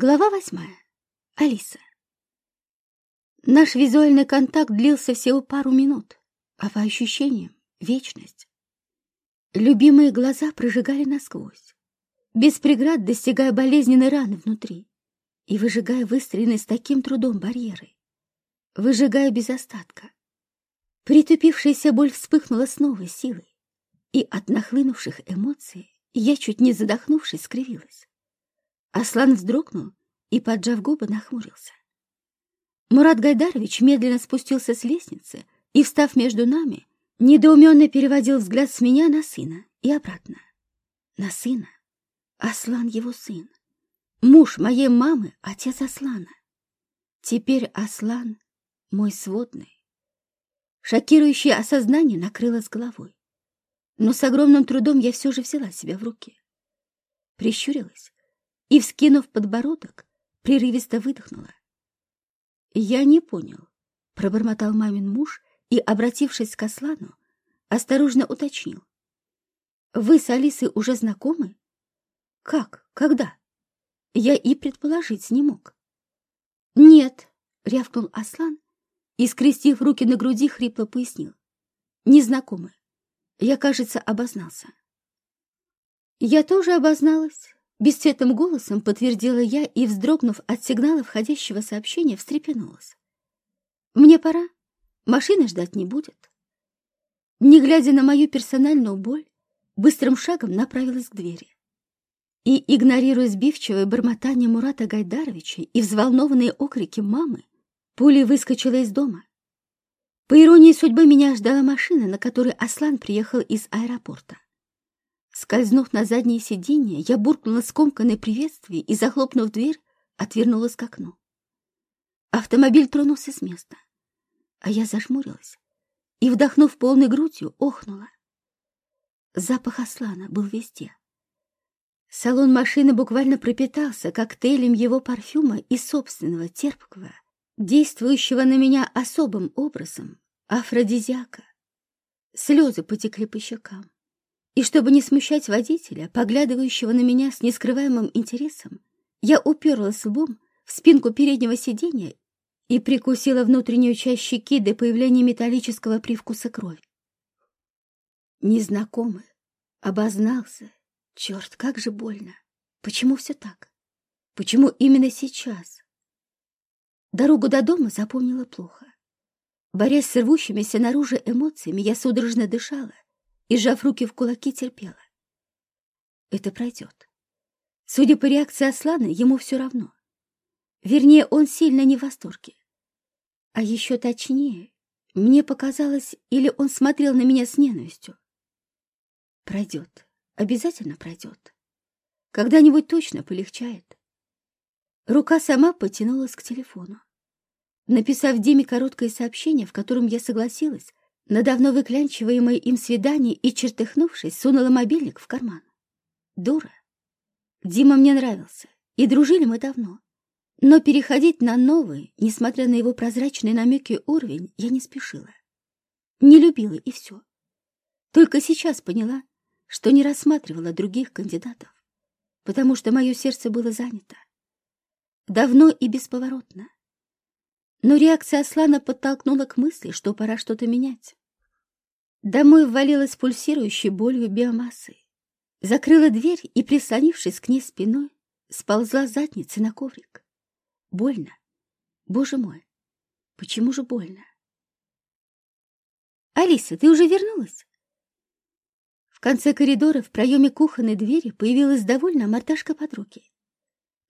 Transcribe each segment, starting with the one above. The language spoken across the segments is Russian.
Глава восьмая. Алиса. Наш визуальный контакт длился всего пару минут, а по ощущениям — вечность. Любимые глаза прожигали насквозь, без преград достигая болезненной раны внутри и выжигая выстроенные с таким трудом барьеры, выжигая без остатка. Притупившаяся боль вспыхнула с новой силой, и от нахлынувших эмоций я, чуть не задохнувшись, скривилась. Аслан вздрогнул и, поджав губы, нахмурился. Мурат Гайдарович медленно спустился с лестницы и, встав между нами, недоуменно переводил взгляд с меня на сына и обратно. На сына. Аслан его сын. Муж моей мамы, отец Аслана. Теперь Аслан мой сводный. Шокирующее осознание накрыло с головой. Но с огромным трудом я все же взяла себя в руки. Прищурилась и, вскинув подбородок, прерывисто выдохнула. «Я не понял», — пробормотал мамин муж и, обратившись к Аслану, осторожно уточнил. «Вы с Алисой уже знакомы?» «Как? Когда?» Я и предположить не мог. «Нет», — рявкнул Аслан и, скрестив руки на груди, хрипло пояснил. «Незнакомы. Я, кажется, обознался». Я тоже обозналась, Бесцветным голосом подтвердила я и, вздрогнув от сигнала входящего сообщения, встрепенулась. «Мне пора. Машина ждать не будет». Не глядя на мою персональную боль, быстрым шагом направилась к двери. И, игнорируя сбивчивое бормотание Мурата Гайдаровича и взволнованные окрики мамы, пулей выскочила из дома. По иронии судьбы меня ждала машина, на которой Аслан приехал из аэропорта. Скользнув на заднее сиденье, я буркнула скомканное приветствие и, захлопнув дверь, отвернулась к окну. Автомобиль тронулся с места, а я зажмурилась и, вдохнув полной грудью, охнула. Запах Аслана был везде. Салон машины буквально пропитался коктейлем его парфюма и собственного терпкого, действующего на меня особым образом, афродизиака. Слезы потекли по щекам. И чтобы не смущать водителя, поглядывающего на меня с нескрываемым интересом, я уперлась лбом в спинку переднего сиденья и прикусила внутреннюю часть щеки до появления металлического привкуса крови. Незнакомый, обознался. Черт, как же больно. Почему все так? Почему именно сейчас? Дорогу до дома запомнила плохо. Борясь с рвущимися наружу эмоциями, я судорожно дышала и, сжав руки в кулаки, терпела. Это пройдет. Судя по реакции Аслана, ему все равно. Вернее, он сильно не в восторге. А еще точнее, мне показалось, или он смотрел на меня с ненавистью. Пройдет, обязательно пройдет. Когда-нибудь точно полегчает. Рука сама потянулась к телефону. Написав Диме короткое сообщение, в котором я согласилась, на давно выклянчиваемое им свидание и, чертыхнувшись, сунула мобильник в карман. Дура. Дима мне нравился, и дружили мы давно. Но переходить на новый, несмотря на его прозрачные намеки уровень, я не спешила. Не любила, и все. Только сейчас поняла, что не рассматривала других кандидатов, потому что мое сердце было занято. Давно и бесповоротно. Но реакция Аслана подтолкнула к мысли, что пора что-то менять. Домой ввалилась пульсирующей болью биомассой. Закрыла дверь и, прислонившись к ней спиной, сползла задницей на коврик. Больно. Боже мой, почему же больно? «Алиса, ты уже вернулась?» В конце коридора в проеме кухонной двери появилась довольно мордашка подруги.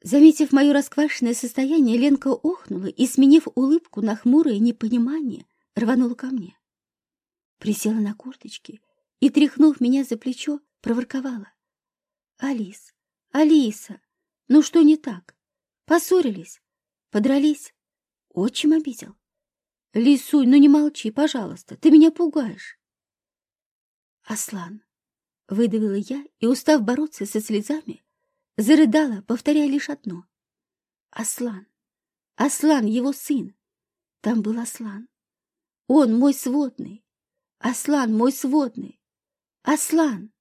Заметив мое расквашенное состояние, Ленка охнула и, сменив улыбку на хмурое непонимание, рванула ко мне присела на корточки и, тряхнув меня за плечо, проворковала. «Алис, Алиса, ну что не так? Поссорились? Подрались? Отчим обидел? Лисуй, ну не молчи, пожалуйста, ты меня пугаешь!» «Аслан!» — выдавила я и, устав бороться со слезами, зарыдала, повторяя лишь одно. «Аслан! Аслан, его сын! Там был Аслан! Он мой сводный! Аслан, мой сводный! Аслан!»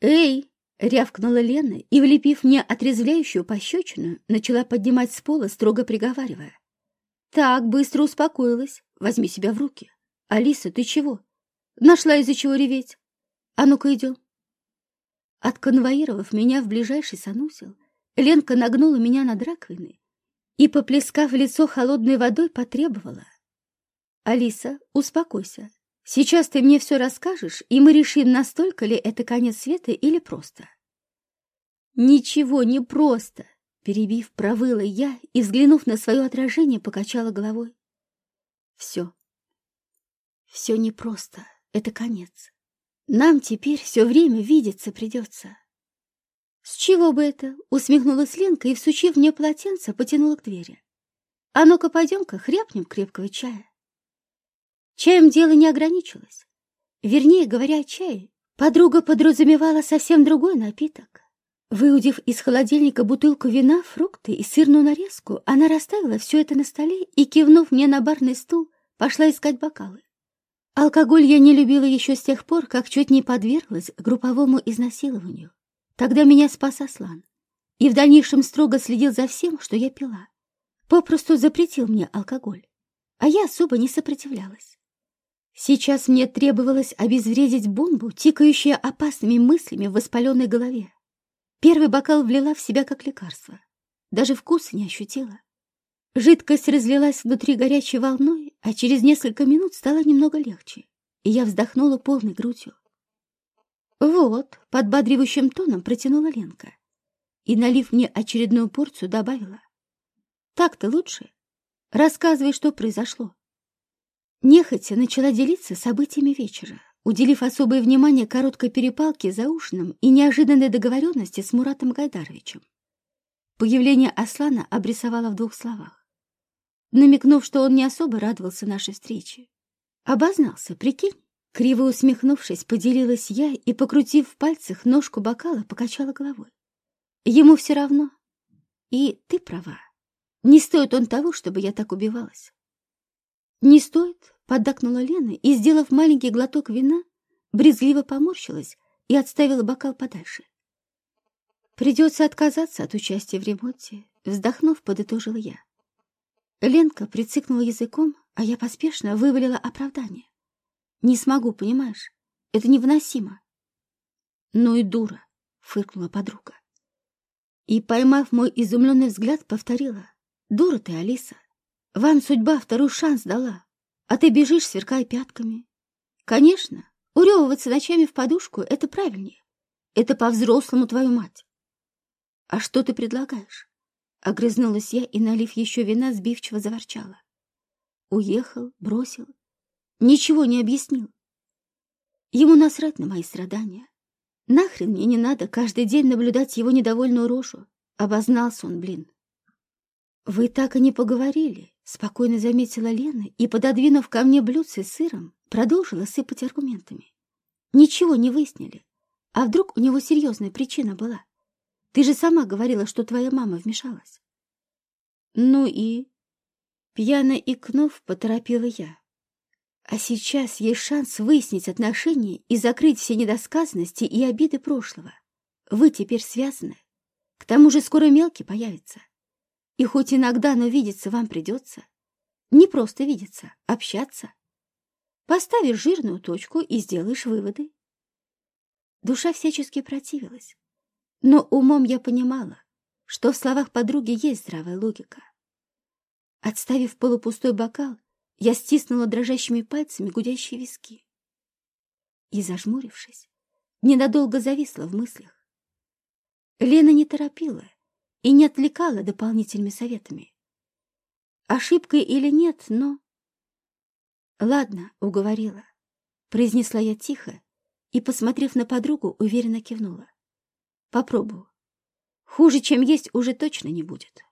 «Эй!» Рявкнула Лена и, влепив мне отрезвляющую пощечину, начала поднимать с пола, строго приговаривая. «Так, быстро успокоилась. Возьми себя в руки. Алиса, ты чего? Нашла из-за чего реветь? А ну-ка идем». Отконвоировав меня в ближайший санусел, Ленка нагнула меня над раковиной и, поплескав лицо холодной водой, потребовала. «Алиса, успокойся. Сейчас ты мне все расскажешь, и мы решим, настолько ли это конец света или просто». «Ничего не просто!» Перебив, провыла я и, взглянув на свое отражение, покачала головой. «Все. Все непросто. Это конец. Нам теперь все время видеться придется». «С чего бы это?» — усмехнулась Ленка и, всучив мне полотенце, потянула к двери. «А ну-ка, пойдем-ка, хряпнем крепкого чая». Чаем дело не ограничилось. Вернее, говоря о чае, подруга подразумевала совсем другой напиток. Выудив из холодильника бутылку вина, фрукты и сырную нарезку, она расставила все это на столе и, кивнув мне на барный стул, пошла искать бокалы. Алкоголь я не любила еще с тех пор, как чуть не подверглась групповому изнасилованию. Тогда меня спас Аслан и в дальнейшем строго следил за всем, что я пила. Попросту запретил мне алкоголь, а я особо не сопротивлялась. Сейчас мне требовалось обезвредить бомбу, тикающую опасными мыслями в воспаленной голове. Первый бокал влила в себя как лекарство. Даже вкуса не ощутила. Жидкость разлилась внутри горячей волной, а через несколько минут стало немного легче, и я вздохнула полной грудью. «Вот», — подбадривающим тоном протянула Ленка и, налив мне очередную порцию, добавила. «Так-то лучше. Рассказывай, что произошло». Нехотя начала делиться событиями вечера, уделив особое внимание короткой перепалке за ужином и неожиданной договоренности с Муратом Гайдаровичем. Появление Аслана обрисовала в двух словах, намекнув, что он не особо радовался нашей встрече. Обознался, прикинь? Криво усмехнувшись, поделилась я и, покрутив в пальцах ножку бокала, покачала головой. Ему все равно. И ты права. Не стоит он того, чтобы я так убивалась. Не стоит, поддакнула Лена и, сделав маленький глоток вина, брезгливо поморщилась и отставила бокал подальше. Придется отказаться от участия в ремонте, вздохнув, подытожила я. Ленка прицикнула языком, а я поспешно вывалила оправдание. Не смогу, понимаешь? Это невыносимо. Ну и дура, фыркнула подруга. И, поймав мой изумленный взгляд, повторила. Дура ты, Алиса. Вам судьба второй шанс дала, а ты бежишь, сверкая пятками. Конечно, урёвываться ночами в подушку — это правильнее. Это по-взрослому твою мать. А что ты предлагаешь? Огрызнулась я и, налив еще вина, сбивчиво заворчала. Уехал, бросил, Ничего не объяснил. Ему насрать на мои страдания. Нахрен мне не надо каждый день наблюдать его недовольную рожу. Обознался он, блин. Вы так и не поговорили, спокойно заметила Лена и, пододвинув ко мне блюдце с сыром, продолжила сыпать аргументами. Ничего не выяснили. А вдруг у него серьезная причина была? Ты же сама говорила, что твоя мама вмешалась. Ну и... Пьяно икнув, поторопила я. А сейчас есть шанс выяснить отношения и закрыть все недосказанности и обиды прошлого. Вы теперь связаны. К тому же скоро мелкий появится. И хоть иногда, но видеться вам придется. Не просто видеться, общаться. Поставишь жирную точку и сделаешь выводы. Душа всячески противилась. Но умом я понимала, что в словах подруги есть здравая логика. Отставив полупустой бокал, я стиснула дрожащими пальцами гудящие виски и, зажмурившись, ненадолго зависла в мыслях. Лена не торопила и не отвлекала дополнительными советами. Ошибкой или нет, но... «Ладно», — уговорила, — произнесла я тихо и, посмотрев на подругу, уверенно кивнула. «Попробую. Хуже, чем есть, уже точно не будет».